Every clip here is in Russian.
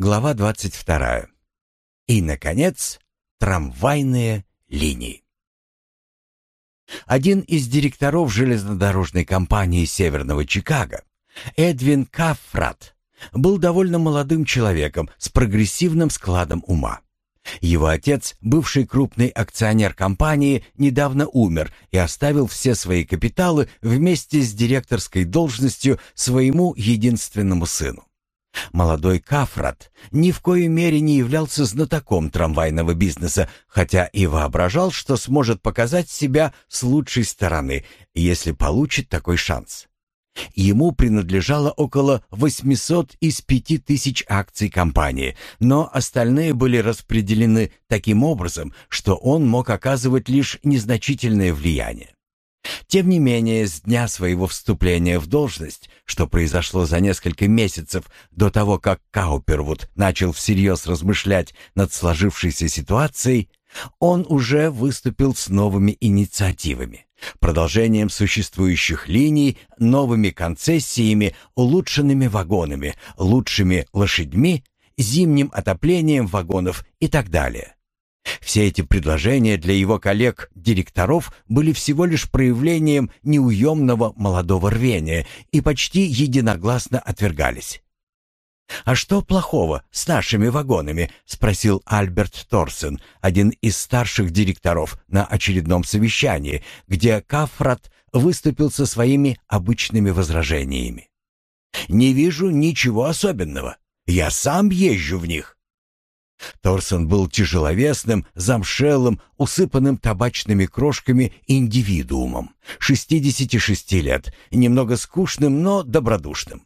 Глава 22. И, наконец, трамвайные линии. Один из директоров железнодорожной компании Северного Чикаго, Эдвин Кафрат, был довольно молодым человеком с прогрессивным складом ума. Его отец, бывший крупный акционер компании, недавно умер и оставил все свои капиталы вместе с директорской должностью своему единственному сыну. Молодой Кафрат ни в коей мере не являлся знатоком трамвайного бизнеса, хотя и воображал, что сможет показать себя с лучшей стороны, если получит такой шанс. Ему принадлежало около 800 из 5000 акций компании, но остальные были распределены таким образом, что он мог оказывать лишь незначительное влияние. Тем не менее, с дня своего вступления в должность, что произошло за несколько месяцев до того, как Каупервуд начал всерьез размышлять над сложившейся ситуацией, он уже выступил с новыми инициативами, продолжением существующих линий, новыми концессиями, улучшенными вагонами, лучшими лошадьми, зимним отоплением вагонов и так далее. Все эти предложения для его коллег-директоров были всего лишь проявлением неуемного молодого рвения и почти единогласно отвергались. «А что плохого с нашими вагонами?» — спросил Альберт Торсен, один из старших директоров на очередном совещании, где Кафрат выступил со своими обычными возражениями. «Не вижу ничего особенного. Я сам езжу в них». Торсон был тяжеловесным, замшелым, усыпанным табачными крошками индивидуумом, 66 лет, немного скучным, но добродушным.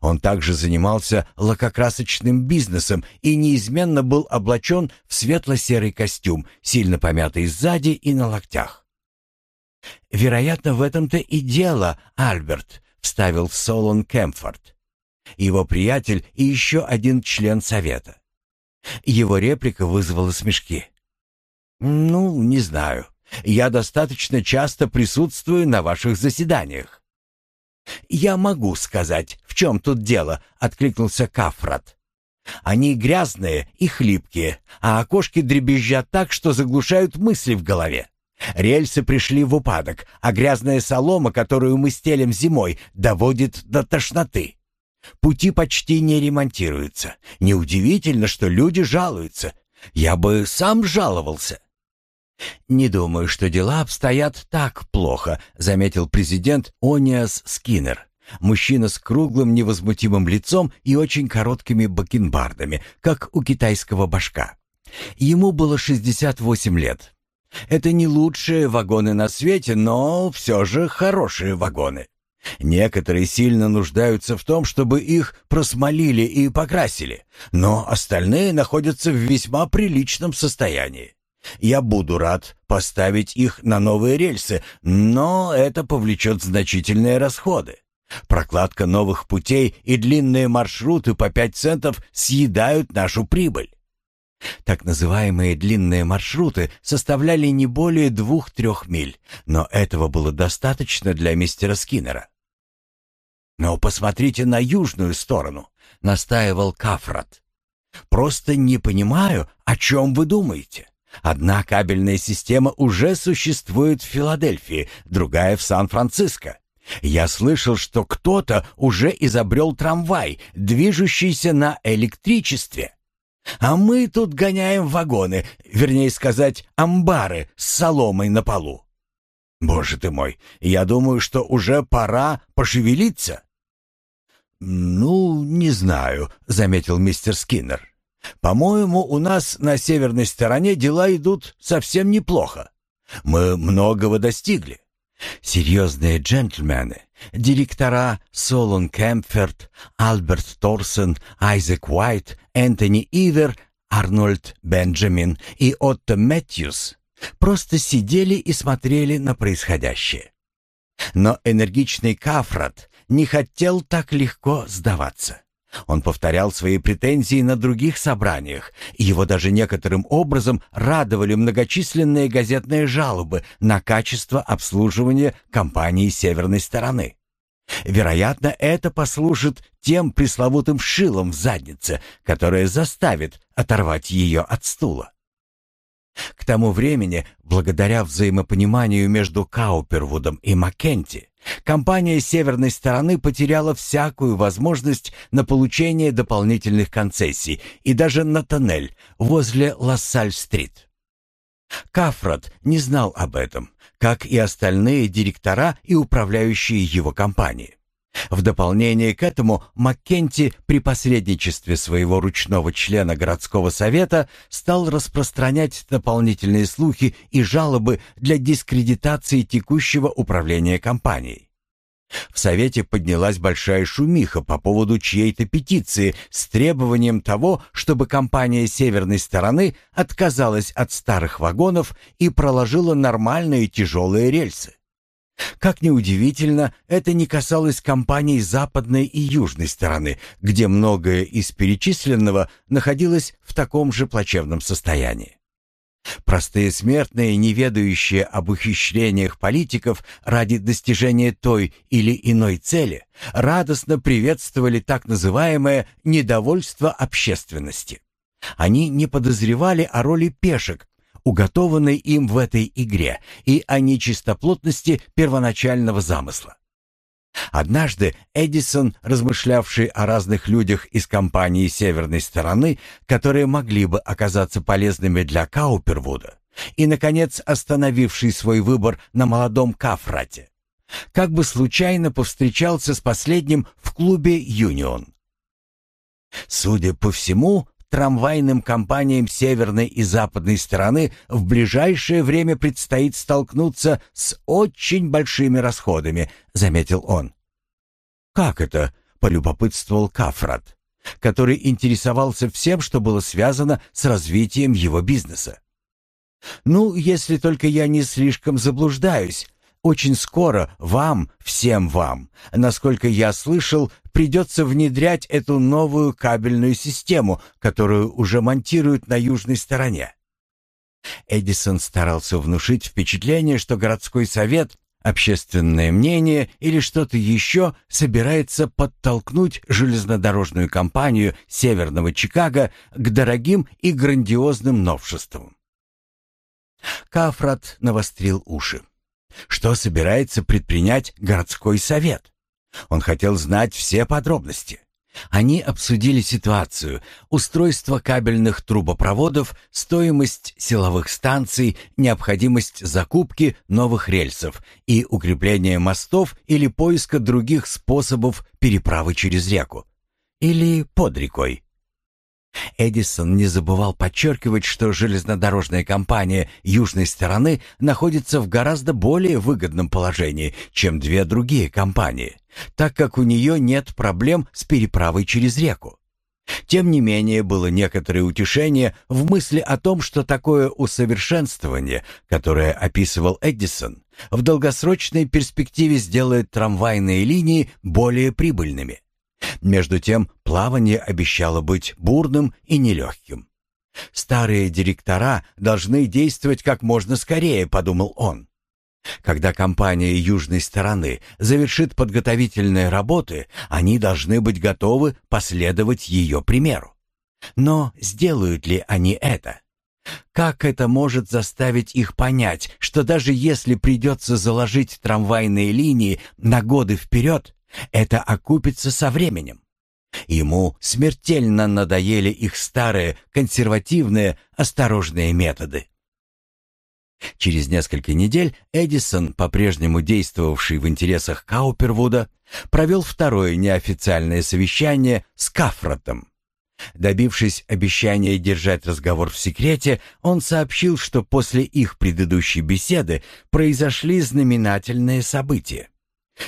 Он также занимался лакокрасочным бизнесом и неизменно был облачен в светло-серый костюм, сильно помятый сзади и на локтях. «Вероятно, в этом-то и дело, Альберт», — вставил Солон Кемфорд. Его приятель и еще один член совета. Его реплика вызвала смешки. «Ну, не знаю. Я достаточно часто присутствую на ваших заседаниях». «Я могу сказать, в чем тут дело», — откликнулся Кафрат. «Они грязные и хлипкие, а окошки дребезжат так, что заглушают мысли в голове. Рельсы пришли в упадок, а грязная солома, которую мы стелим зимой, доводит до тошноты. Пути почти не ремонтируются. Неудивительно, что люди жалуются. Я бы сам жаловался. «Не думаю, что дела обстоят так плохо», — заметил президент Ониас Скиннер. Мужчина с круглым невозмутимым лицом и очень короткими бакенбардами, как у китайского башка. Ему было 68 лет. Это не лучшие вагоны на свете, но все же хорошие вагоны. Некоторые сильно нуждаются в том, чтобы их просмолили и покрасили, но остальные находятся в весьма приличном состоянии. Я буду рад поставить их на новые рельсы, но это повлечет значительные расходы. Прокладка новых путей и длинные маршруты по 5 центов съедают нашу прибыль. Так называемые длинные маршруты составляли не более двух-трех миль, но этого было достаточно для мистера Скиннера. «Но посмотрите на южную сторону», — настаивал Кафрат. «Просто не понимаю, о чем вы думаете. Одна кабельная система уже существует в Филадельфии, другая в Сан-Франциско. Я слышал, что кто-то уже изобрел трамвай, движущийся на электричестве. А мы тут гоняем вагоны, вернее сказать, амбары с соломой на полу. Боже ты мой, я думаю, что уже пора пошевелиться. Ну, не знаю, заметил мистер Скиннер. По-моему, у нас на северной стороне дела идут совсем неплохо. Мы многого достигли. Серьезные джентльмены, директора Солон Кемферт, Альберт Торсен, Айзек Уайт, Энтони Ивер, Арнольд Бенджамин и Отто Мэтьюс просто сидели и смотрели на происходящее. Но энергичный Кафрат не хотел так легко сдаваться. Он повторял свои претензии на других собраниях, и его даже некоторым образом радовали многочисленные газетные жалобы на качество обслуживания компании северной стороны. Вероятно, это послужит тем пресловутым шилом в заднице, которое заставит оторвать ее от стула. К тому времени, благодаря взаимопониманию между Каупервудом и Маккенти, компания северной стороны потеряла всякую возможность на получение дополнительных концессий и даже на тоннель возле Лассаль-стрит. Кафрат не знал об этом, как и остальные директора и управляющие его компании. В дополнение к этому Маккенти при посредничестве своего ручного члена городского совета стал распространять дополнительные слухи и жалобы для дискредитации текущего управления компанией. В Совете поднялась большая шумиха по поводу чьей-то петиции с требованием того, чтобы компания северной стороны отказалась от старых вагонов и проложила нормальные тяжелые рельсы. Как ни удивительно, это не касалось компаний западной и южной стороны, где многое из перечисленного находилось в таком же плачевном состоянии. Простые смертные, не ведающие об ухищрениях политиков ради достижения той или иной цели, радостно приветствовали так называемое «недовольство общественности». Они не подозревали о роли пешек, уготованной им в этой игре, и о нечистоплотности первоначального замысла. Однажды Эдисон, размышлявший о разных людях из компании северной стороны, которые могли бы оказаться полезными для Каупервуда, и, наконец, остановивший свой выбор на молодом Кафрате, как бы случайно повстречался с последним в клубе «Юнион». Судя по всему, трамвайным компаниям северной и западной стороны в ближайшее время предстоит столкнуться с очень большими расходами, заметил он. Как это? полюбопытствовал Кафрат, который интересовался всем, что было связано с развитием его бизнеса. Ну, если только я не слишком заблуждаюсь, очень скоро вам, всем вам, насколько я слышал, придется внедрять эту новую кабельную систему, которую уже монтируют на южной стороне. Эдисон старался внушить впечатление, что городской совет, общественное мнение или что-то еще собирается подтолкнуть железнодорожную компанию Северного Чикаго к дорогим и грандиозным новшествам. Кафрат навострил уши. Что собирается предпринять городской совет? Он хотел знать все подробности. Они обсудили ситуацию, устройство кабельных трубопроводов, стоимость силовых станций, необходимость закупки новых рельсов и укрепления мостов или поиска других способов переправы через реку. Или под рекой. Эдисон не забывал подчеркивать, что железнодорожная компания южной стороны находится в гораздо более выгодном положении, чем две другие компании, так как у нее нет проблем с переправой через реку. Тем не менее, было некоторое утешение в мысли о том, что такое усовершенствование, которое описывал Эдисон, в долгосрочной перспективе сделает трамвайные линии более прибыльными. Между тем, плавание обещало быть бурным и нелегким. «Старые директора должны действовать как можно скорее», — подумал он. Когда компания южной стороны завершит подготовительные работы, они должны быть готовы последовать ее примеру. Но сделают ли они это? Как это может заставить их понять, что даже если придется заложить трамвайные линии на годы вперед, это окупится со временем. Ему смертельно надоели их старые, консервативные, осторожные методы. Через несколько недель Эдисон, по-прежнему действовавший в интересах Каупервуда, провел второе неофициальное совещание с Кафратом. Добившись обещания держать разговор в секрете, он сообщил, что после их предыдущей беседы произошли знаменательные события.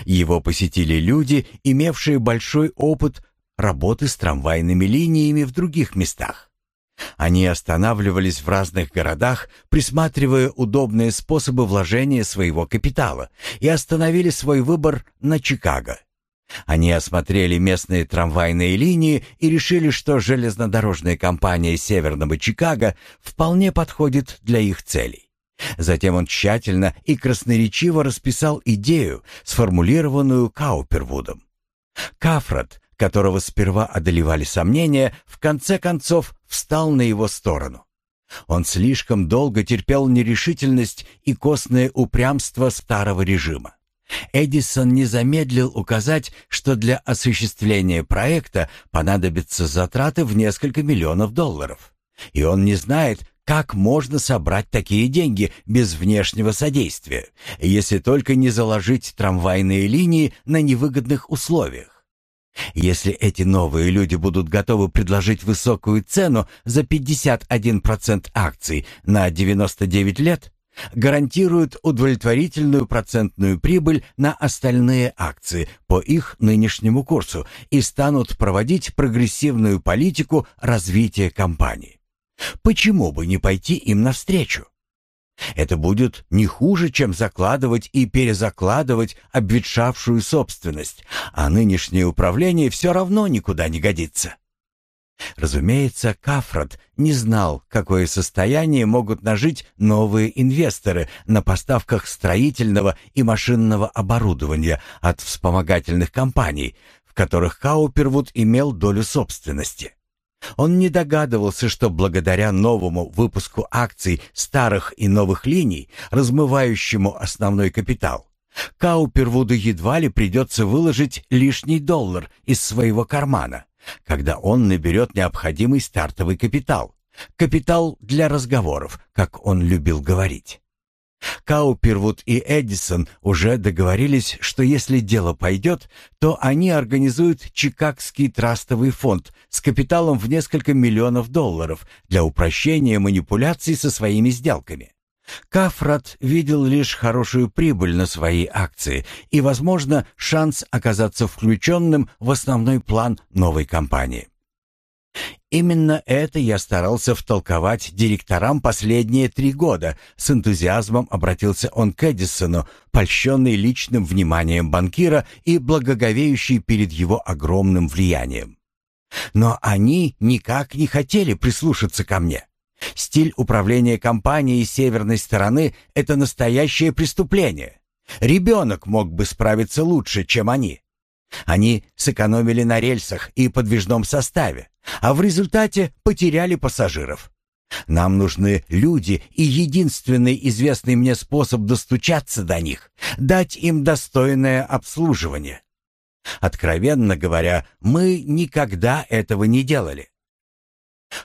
Его посетили люди, имевшие большой опыт работы с трамвайными линиями в других местах. Они останавливались в разных городах, присматривая удобные способы вложения своего капитала, и остановили свой выбор на Чикаго. Они осмотрели местные трамвайные линии и решили, что железнодорожная компания Северного Чикаго вполне подходит для их целей. Затем он тщательно и красноречиво расписал идею, сформулированную Каупервудом. Кафрат, которого сперва одолевали сомнения, в конце концов встал на его сторону. Он слишком долго терпел нерешительность и костное упрямство старого режима. Эдисон не замедлил указать, что для осуществления проекта понадобятся затраты в несколько миллионов долларов. И он не знает, как можно собрать такие деньги без внешнего содействия, если только не заложить трамвайные линии на невыгодных условиях? Если эти новые люди будут готовы предложить высокую цену за 51% акций на 99 лет, гарантируют удовлетворительную процентную прибыль на остальные акции по их нынешнему курсу и станут проводить прогрессивную политику развития компании. Почему бы не пойти им навстречу? Это будет не хуже, чем закладывать и перезакладывать обветшавшую собственность, а нынешнее управление все равно никуда не годится. Разумеется, Кафрат не знал, какое состояние могут нажить новые инвесторы на поставках строительного и машинного оборудования от вспомогательных компаний, в которых Каупервуд имел долю собственности. Он не догадывался, что благодаря новому выпуску акций старых и новых линий, размывающему основной капитал, Каупервуду едва ли придется выложить лишний доллар из своего кармана, когда он наберет необходимый стартовый капитал. Капитал для разговоров, как он любил говорить. Каупервуд и Эдисон уже договорились, что если дело пойдет, то они организуют Чикагский трастовый фонд с капиталом в несколько миллионов долларов для упрощения манипуляций со своими сделками. Кафрат видел лишь хорошую прибыль на свои акции и, возможно, шанс оказаться включенным в основной план новой компании. Именно это я старался втолковать директорам последние три года. С энтузиазмом обратился он к Эдисону, польщенный личным вниманием банкира и благоговеющий перед его огромным влиянием. Но они никак не хотели прислушаться ко мне. Стиль управления компанией северной стороны — это настоящее преступление. Ребенок мог бы справиться лучше, чем они. Они сэкономили на рельсах и подвижном составе, а в результате потеряли пассажиров. Нам нужны люди, и единственный известный мне способ достучаться до них — дать им достойное обслуживание. Откровенно говоря, мы никогда этого не делали.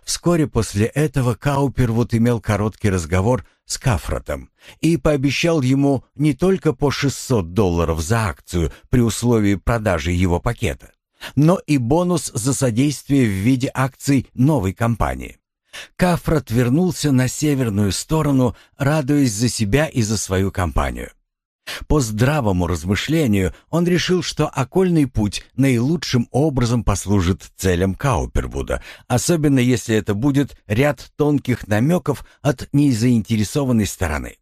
Вскоре после этого Каупервуд имел короткий разговор с Кафратом и пообещал ему не только по 600 долларов за акцию при условии продажи его пакета, но и бонус за содействие в виде акций новой компании. Кафрат вернулся на северную сторону, радуясь за себя и за свою компанию. По здравому размышлению он решил, что окольный путь наилучшим образом послужит целям Каупервуда, особенно если это будет ряд тонких намеков от незаинтересованной стороны.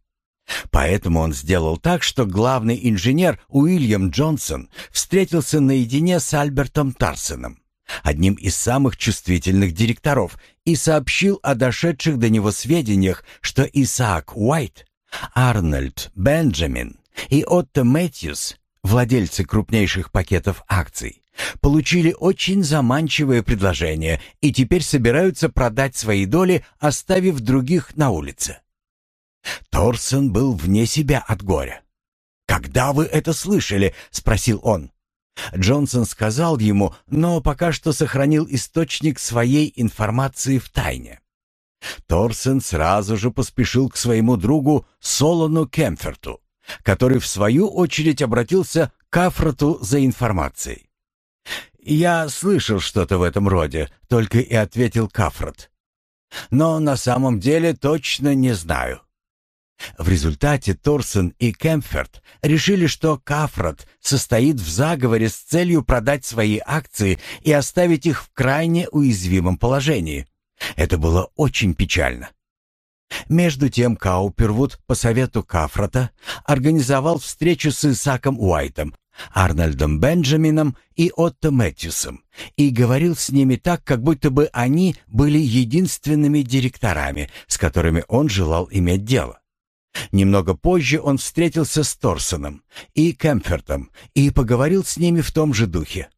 Поэтому он сделал так, что главный инженер Уильям Джонсон встретился наедине с Альбертом Тарсоном, одним из самых чувствительных директоров, и сообщил о дошедших до него сведениях, что Исаак Уайт, Арнольд Бенджамин и Отто Мэтьюс, владельцы крупнейших пакетов акций, получили очень заманчивое предложение и теперь собираются продать свои доли, оставив других на улице. Торсон был вне себя от горя. «Когда вы это слышали?» — спросил он. Джонсон сказал ему, но пока что сохранил источник своей информации в тайне. Торсон сразу же поспешил к своему другу Солону Кемферту который в свою очередь обратился к Афрату за информацией. «Я слышал что-то в этом роде», — только и ответил Кафрат. «Но на самом деле точно не знаю». В результате Торсон и Кемферт решили, что Кафрат состоит в заговоре с целью продать свои акции и оставить их в крайне уязвимом положении. Это было очень печально. Между тем Каупервуд по совету Кафрата организовал встречу с Исаком Уайтом, Арнольдом Бенджамином и Отто Мэтьюсом и говорил с ними так, как будто бы они были единственными директорами, с которыми он желал иметь дело. Немного позже он встретился с Торсоном и Кемфертом и поговорил с ними в том же духе.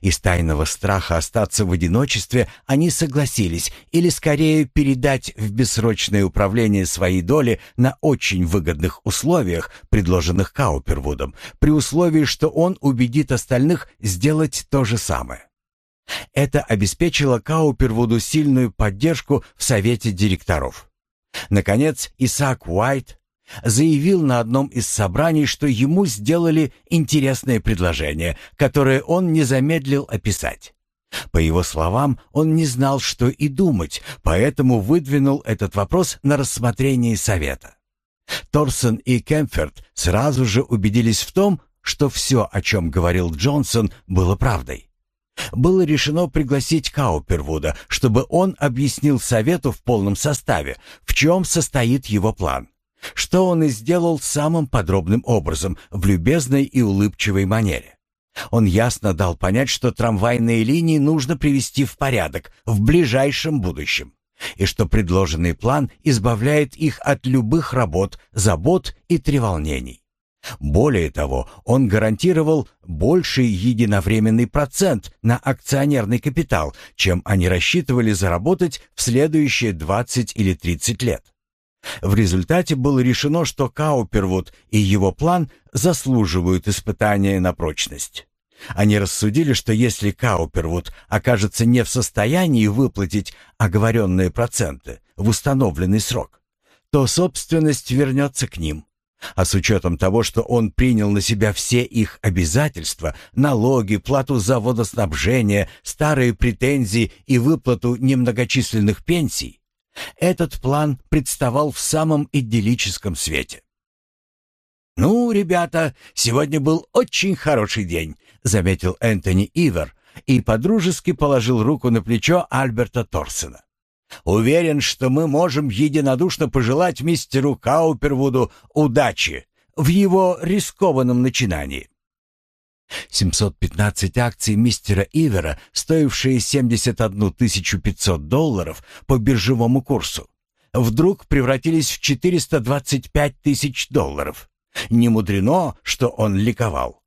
Из тайного страха остаться в одиночестве они согласились, или скорее передать в бессрочное управление свои доли на очень выгодных условиях, предложенных Каупервудом, при условии, что он убедит остальных сделать то же самое. Это обеспечило Каупервуду сильную поддержку в совете директоров. Наконец, Исаак Уайт заявил на одном из собраний, что ему сделали интересное предложение, которое он не замедлил описать. По его словам, он не знал, что и думать, поэтому выдвинул этот вопрос на рассмотрение совета. Торсон и Кемферт сразу же убедились в том, что все, о чем говорил Джонсон, было правдой было решено пригласить Каупервуда, чтобы он объяснил совету в полном составе, в чем состоит его план. Что он и сделал самым подробным образом, в любезной и улыбчивой манере. Он ясно дал понять, что трамвайные линии нужно привести в порядок в ближайшем будущем, и что предложенный план избавляет их от любых работ, забот и треволнений. Более того, он гарантировал больший единовременный процент на акционерный капитал, чем они рассчитывали заработать в следующие 20 или 30 лет. В результате было решено, что Каупервуд и его план заслуживают испытания на прочность. Они рассудили, что если Каупервуд окажется не в состоянии выплатить оговоренные проценты в установленный срок, то собственность вернется к ним – а с учетом того, что он принял на себя все их обязательства, налоги, плату за водоснабжение, старые претензии и выплату немногочисленных пенсий, этот план представал в самом идиллическом свете. «Ну, ребята, сегодня был очень хороший день», — заметил Энтони Ивер и подружески положил руку на плечо Альберта Торсена. Уверен, что мы можем единодушно пожелать мистеру Каупервуду удачи в его рискованном начинании. 715 акций мистера Ивера, стоившие 71 500 долларов по биржевому курсу, вдруг превратились в 425 тысяч долларов. Не мудрено, что он ликовал.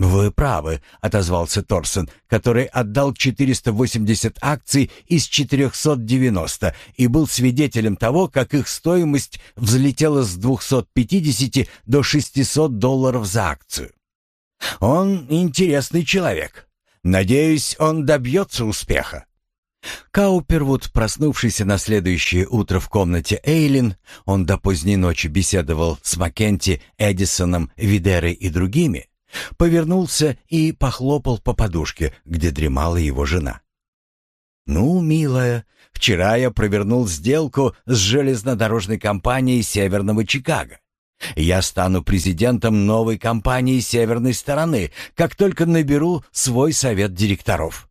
«Вы правы», — отозвался Торсон, который отдал 480 акций из 490 и был свидетелем того, как их стоимость взлетела с 250 до 600 долларов за акцию. «Он интересный человек. Надеюсь, он добьется успеха». Каупервуд, проснувшийся на следующее утро в комнате Эйлин, он до поздней ночи беседовал с Маккенти, Эдисоном, Видерой и другими, Повернулся и похлопал по подушке, где дремала его жена. «Ну, милая, вчера я провернул сделку с железнодорожной компанией Северного Чикаго. Я стану президентом новой компании северной стороны, как только наберу свой совет директоров.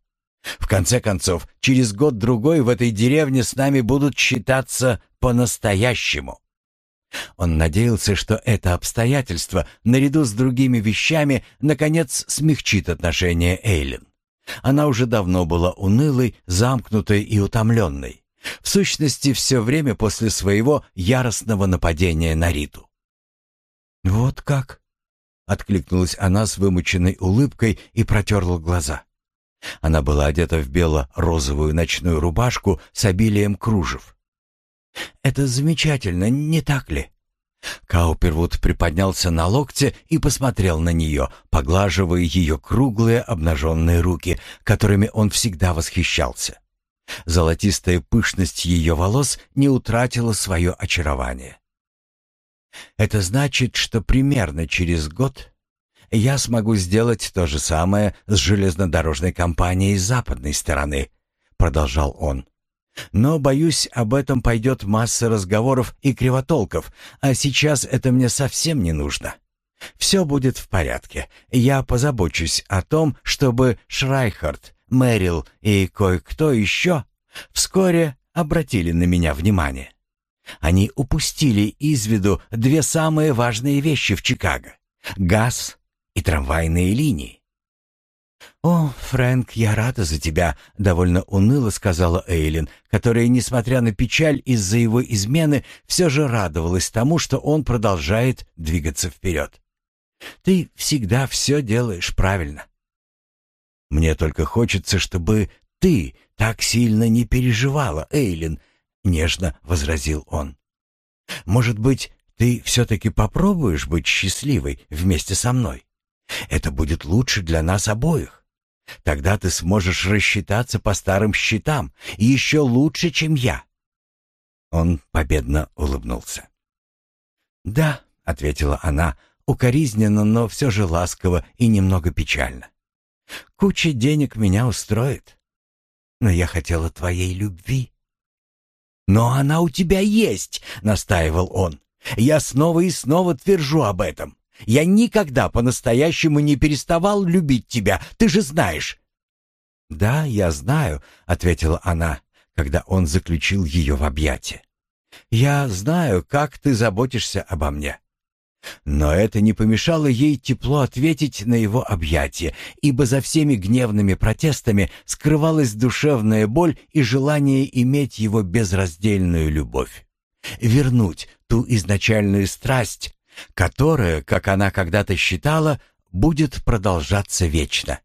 В конце концов, через год-другой в этой деревне с нами будут считаться по-настоящему. Он надеялся, что это обстоятельство, наряду с другими вещами, наконец смягчит отношение Эйлин. Она уже давно была унылой, замкнутой и утомленной. В сущности, все время после своего яростного нападения на Риту. «Вот как?» — откликнулась она с вымученной улыбкой и протерла глаза. Она была одета в бело-розовую ночную рубашку с обилием кружев. Это замечательно, не так ли?» Каупервуд приподнялся на локте и посмотрел на нее, поглаживая ее круглые обнаженные руки, которыми он всегда восхищался. Золотистая пышность ее волос не утратила свое очарование. «Это значит, что примерно через год я смогу сделать то же самое с железнодорожной компанией западной стороны», — продолжал он. Но, боюсь, об этом пойдет масса разговоров и кривотолков, а сейчас это мне совсем не нужно. Все будет в порядке. Я позабочусь о том, чтобы Шрайхард, Мэрил и кое-кто еще вскоре обратили на меня внимание. Они упустили из виду две самые важные вещи в Чикаго — газ и трамвайные линии. «О, Фрэнк, я рада за тебя», — довольно уныло сказала Эйлин, которая, несмотря на печаль из-за его измены, все же радовалась тому, что он продолжает двигаться вперед. «Ты всегда все делаешь правильно». «Мне только хочется, чтобы ты так сильно не переживала, Эйлин», — нежно возразил он. «Может быть, ты все-таки попробуешь быть счастливой вместе со мной? Это будет лучше для нас обоих. Тогда ты сможешь рассчитаться по старым счетам, и еще лучше, чем я». Он победно улыбнулся. «Да», — ответила она, укоризненно, но все же ласково и немного печально. «Куча денег меня устроит, но я хотела твоей любви». «Но она у тебя есть», — настаивал он. «Я снова и снова твержу об этом. Я никогда по-настоящему не переставал любить тебя, ты же знаешь». «Да, я знаю», — ответила она, когда он заключил ее в объятия. «Я знаю, как ты заботишься обо мне». Но это не помешало ей тепло ответить на его объятие, ибо за всеми гневными протестами скрывалась душевная боль и желание иметь его безраздельную любовь. Вернуть ту изначальную страсть, которая, как она когда-то считала, будет продолжаться вечно.